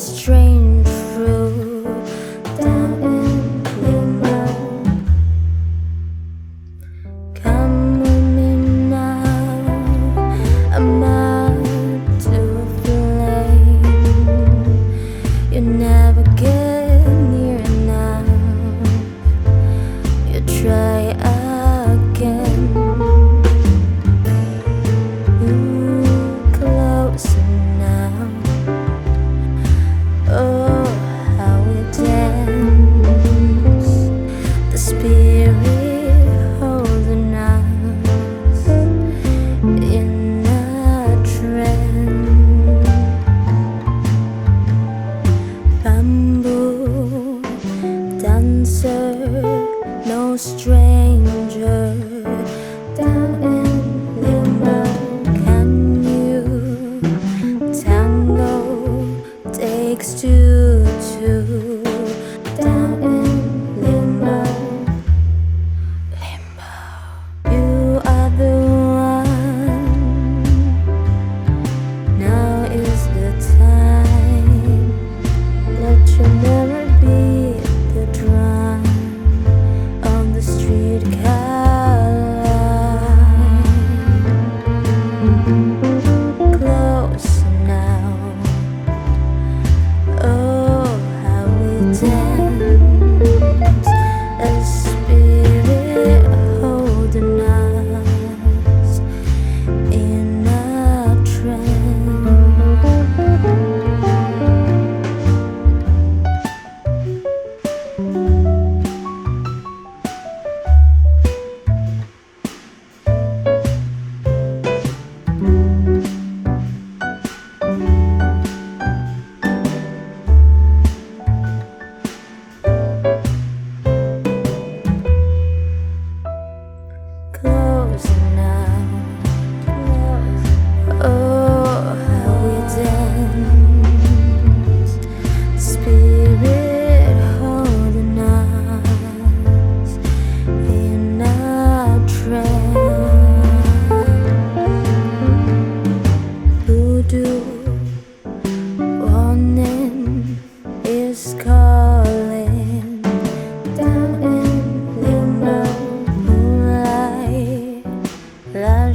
The strange fruit down in limbo. Come with me now, I'm out to flame. You never get near enough. You try stranger. Down in limbo, can you tango? Takes two, two.